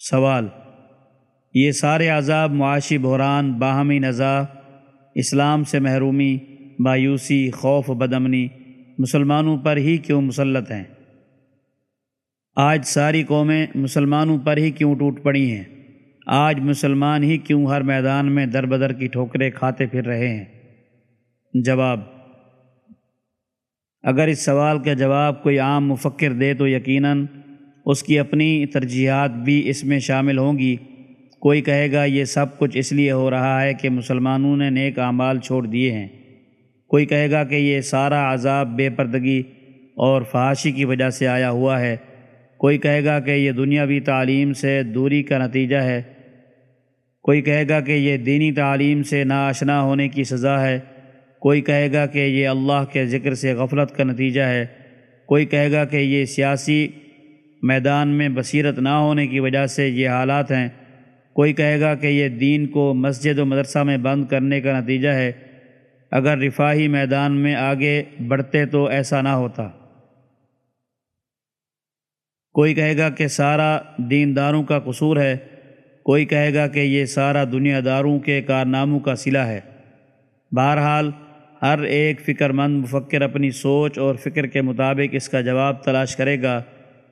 سوال، یہ سارے عذاب معاشی بحران، باہمی نزاع، اسلام سے محرومی، مایوسی، خوف بدمنی مسلمانوں پر ہی کیوں مسلط ہیں؟ آج ساری قومیں مسلمانوں پر ہی کیوں ٹوٹ پڑی ہیں؟ آج مسلمان ہی کیوں ہر میدان میں در بدر کی ٹھوکریں کھاتے پھر رہے ہیں؟ جواب، اگر اس سوال کا جواب کوئی عام مفکر دے تو یقیناً اس کی اپنی ترجیحات بھی اس میں شامل ہوں گی۔ کوئی کہے گا، یہ سب کچھ اس لیے ہو رہا ہے کہ مسلمانوں نے نیک اعمال چھوڑ دیے ہیں۔ کوئی کہے گا کہ یہ سارا عذاب بے پردگی اور فحاشی کی وجہ سے آیا ہوا ہے۔ کوئی کہے گا کہ یہ دنیاوی تعلیم سے دوری کا نتیجہ ہے۔ کوئی کہے گا کہ یہ دینی تعلیم سے ناشنا ہونے کی سزا ہے۔ کوئی کہے گا کہ یہ اللہ کے ذکر سے غفلت کا نتیجہ ہے۔ کوئی کہے گا کہ یہ سیاسی میدان میں بصیرت نہ ہونے کی وجہ سے یہ حالات ہیں۔ کوئی کہے گا کہ یہ دین کو مسجد و مدرسہ میں بند کرنے کا نتیجہ ہے۔ اگر رفاہی میدان میں آگے بڑھتے تو ایسا نہ ہوتا۔ کوئی کہے گا کہ سارا دینداروں کا قصور ہے۔ کوئی کہے گا کہ یہ سارا دنیا داروں کے کارناموں کا صلہ ہے۔ بہرحال، ہر ایک فکر مند مفکر اپنی سوچ اور فکر کے مطابق اس کا جواب تلاش کرے گا۔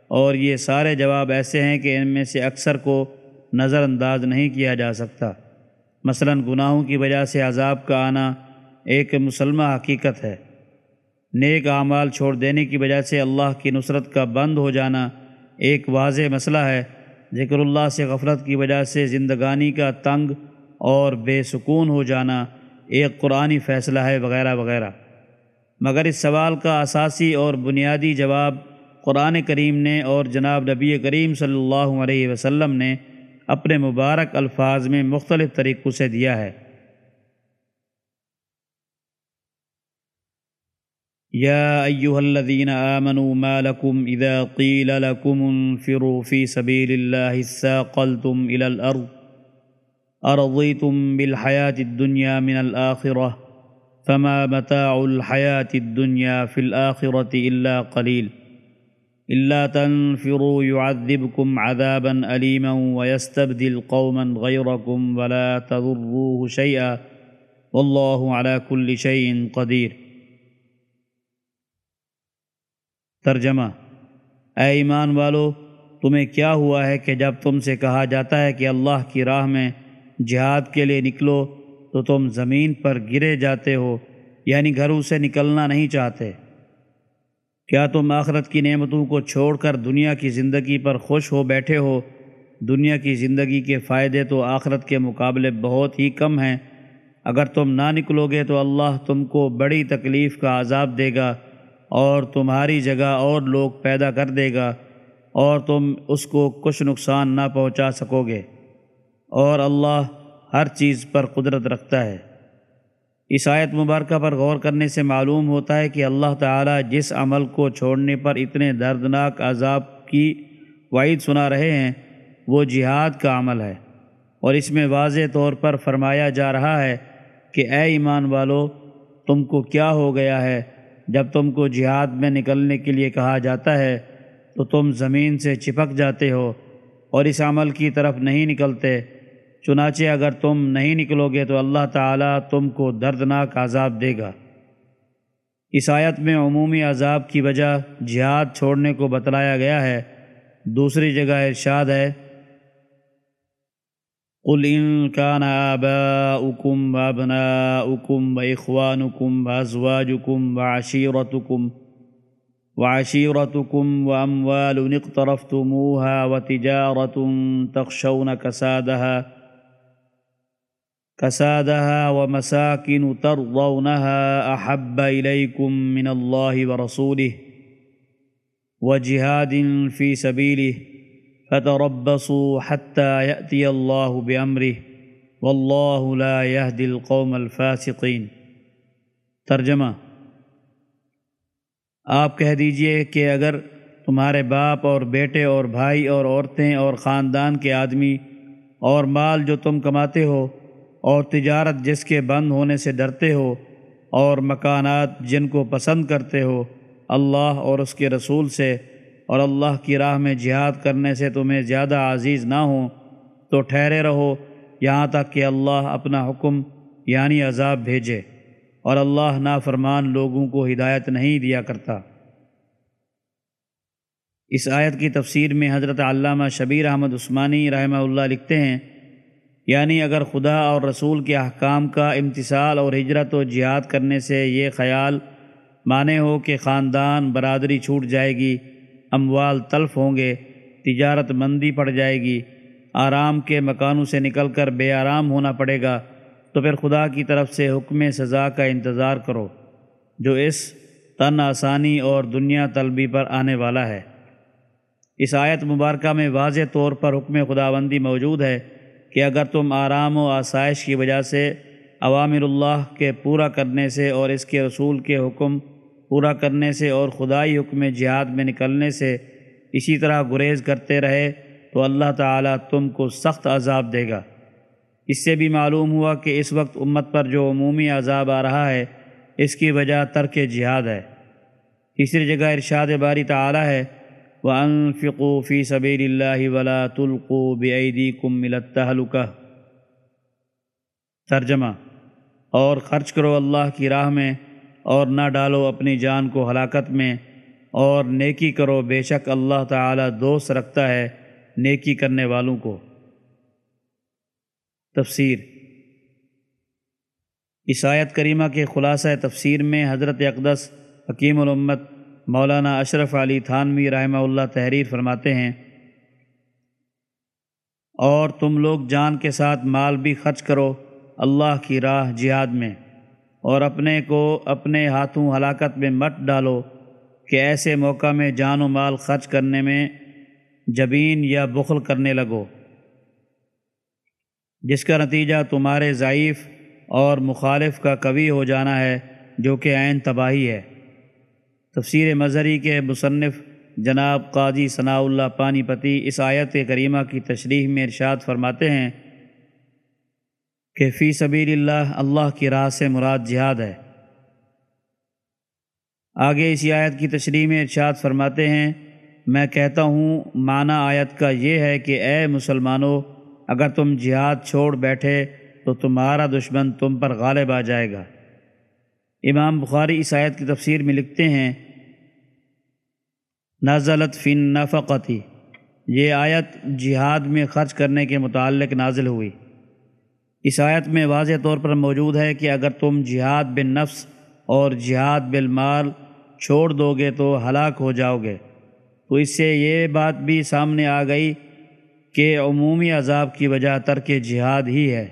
اور یہ سارے جواب ایسے ہیں کہ ان میں سے اکثر کو نظر انداز نہیں کیا جا سکتا۔ مثلا گناہوں کی وجہ سے عذاب کا آنا ایک مسلمہ حقیقت ہے۔ نیک اعمال چھوڑ دینے کی وجہ سے اللہ کی نصرت کا بند ہو جانا ایک واضح مسئلہ ہے۔ ذکر اللہ سے غفلت کی وجہ سے زندگانی کا تنگ اور بے سکون ہو جانا ایک قرآنی فیصلہ ہے وغیرہ وغیرہ۔ مگر اس سوال کا اساسی اور بنیادی جواب قرآن کریم نے اور جناب نبی کریم صلی اللہ علیہ وسلم نے اپنے مبارک الفاظ میں مختلف طریقوں سے دیا ہے۔ یا ایوہ الذین آمنوا ما لکم اذا قیل لکم انفروا فی سبیل اللہ ساقلتم الى الارض ارضیتم بالحیاة الدنیا من الآخرة فما متاع الحیاة الدنیا فی الآخرة الا قلیل۔ اللہ تنفروا يعذبكم عذابا علیما ويستبدل قوما غيركم ولا تضروه شيئا والله على كل شيء قدیر ترجمہ اے ایمان والو، تمہیں کیا ہوا ہے کہ جب تم سے کہا جاتا ہے کہ اللہ کی راہ میں جہاد کے لیے نکلو، تو تم زمین پر گرے جاتے ہو یعنی گھروں سے نکلنا نہیں چاہتے؟ کیا تم آخرت کی نعمتوں کو چھوڑ کر دنیا کی زندگی پر خوش ہو بیٹھے ہو؟ دنیا کی زندگی کے فائدے تو آخرت کے مقابلے بہت ہی کم ہیں۔ اگر تم نہ نکلو گے تو اللہ تم کو بڑی تکلیف کا عذاب دے گا اور تمہاری جگہ اور لوگ پیدا کر دے گا اور تم اس کو کچھ نقصان نہ پہنچا سکو گے۔ اور اللہ ہر چیز پر قدرت رکھتا ہے۔ اس آیت مبارکہ پر غور کرنے سے معلوم ہوتا ہے کہ اللہ تعالیٰ جس عمل کو چھوڑنے پر اتنے دردناک عذاب کی وعید سنا رہے ہیں، وہ جہاد کا عمل ہے۔ اور اس میں واضح طور پر فرمایا جا رہا ہے کہ اے ایمان والو، تم کو کیا ہو گیا ہے؟ جب تم کو جہاد میں نکلنے کے لیے کہا جاتا ہے، تو تم زمین سے چپک جاتے ہو اور اس عمل کی طرف نہیں نکلتے۔ چنانچہ اگر تم نہیں نکلو گے تو اللہ تعالیٰ تم کو دردناک عذاب دے گا۔ اس آیت میں عمومی عذاب کی وجہ جہاد چھوڑنے کو بتلایا گیا ہے۔ دوسری جگہ ارشاد ہے، قل ان كان آباؤكم وابناؤكم واخوانكم وازواجكم وعشيرتكم وعشيرتكم واموال اقترفتموها وتجاره تخشون كسادها كسادها ومساكن ترضونها احب اليكم من الله ورسوله وجهاد في سبيله فتربصوا حتى يأتي الله بأمره والله لا يهدي القوم الفاسقين ترجمہ آپ کہہ دیجیے کہ اگر تمہارے باپ اور بیٹے اور بھائی اور عورتیں اور خاندان کے آدمی اور مال جو تم کماتے ہو اور تجارت جس کے بند ہونے سے ڈرتے ہو اور مکانات جن کو پسند کرتے ہو، اللہ اور اس کے رسول سے، اور اللہ کی راہ میں جہاد کرنے سے تمہیں زیادہ عزیز نہ ہوں، تو ٹھہرے رہو، یہاں تک کہ اللہ اپنا حکم یعنی عذاب بھیجے۔ اور اللہ نافرمان لوگوں کو ہدایت نہیں دیا کرتا۔ اس آیت کی تفسیر میں حضرت علامہ شبیر احمد عثمانی رحمہ اللہ لکھتے ہیں یعنی اگر خدا اور رسول کے احکام کا امتصال اور ہجرت و جہاد کرنے سے یہ خیال مانے ہو کہ خاندان برادری چھوٹ جائے گی، اموال تلف ہوں گے، تجارت مندی پڑ جائے گی، آرام کے مکانوں سے نکل کر بے آرام ہونا پڑے گا، تو پھر خدا کی طرف سے حکم سزا کا انتظار کرو، جو اس تن آسانی اور دنیا طلبی پر آنے والا ہے۔ اس آیت مبارکہ میں واضح طور پر حکم خداوندی موجود ہے۔ کہ اگر تم آرام و آسائش کی وجہ سے عوامر اللہ کے پورا کرنے سے اور اس کے رسول کے حکم پورا کرنے سے اور خدائی حکم جہاد میں نکلنے سے اسی طرح گریز کرتے رہے، تو اللہ تعالیٰ تم کو سخت عذاب دے گا۔ اس سے بھی معلوم ہوا کہ اس وقت امت پر جو عمومی عذاب آ رہا ہے، اس کی وجہ ترک جہاد ہے۔ تیسری جگہ ارشاد باری تعالیٰ ہے وَأَنفِقُوا فِي سَبِيلِ اللَّهِ وَلَا تُلْقُوا بِأَيْدِيكُمْ مِلَ التَّهْلُكَةِ ترجمہ، اور خرچ کرو اللہ کی راہ میں اور نہ ڈالو اپنی جان کو ہلاکت میں، اور نیکی کرو، بے شک اللہ تعالی دوست رکھتا ہے نیکی کرنے والوں کو۔ تفسیر عیسائیت کریمہ کے خلاصہ تفسیر میں حضرت اقدس حکیم الامت مولانا اشرف علی تھانوی رحمہ اللہ تحریر فرماتے ہیں، اور تم لوگ جان کے ساتھ مال بھی خرچ کرو اللہ کی راہ جہاد میں، اور اپنے کو اپنے ہاتھوں ہلاکت میں مت ڈالو کہ ایسے موقع میں جان و مال خرچ کرنے میں جبین یا بخل کرنے لگو۔ جس کا نتیجہ تمہارے ضعیف اور مخالف کا قوی ہو جانا ہے، جو کہ عین تباہی ہے۔ تفسیر مظہری کے مصنف جناب قاضی ثناء اللہ پانی پتی اس آیت کریمہ کی تشریح میں ارشاد فرماتے ہیں کہ فی سبیل اللہ اللہ کی راہ سے مراد جہاد ہے۔ آگے اسی آیت کی تشریح میں ارشاد فرماتے ہیں، میں کہتا ہوں، معنی آیت کا یہ ہے کہ اے مسلمانوں، اگر تم جہاد چھوڑ بیٹھے تو تمہارا دشمن تم پر غالب آ جائے گا۔ امام بخاری اس آیت کی تفسیر میں لکھتے ہیں نازلت فن نفقتی یہ آیت جہاد میں خرچ کرنے کے متعلق نازل ہوئی۔ اس آیت میں واضح طور پر موجود ہے کہ اگر تم جہاد بن نفس اور جہاد بالمال چھوڑ دو گے تو ہلاک ہو جاؤ گے۔ تو اس سے یہ بات بھی سامنے آ گئی کہ عمومی عذاب کی وجہ ترک جہاد ہی ہے۔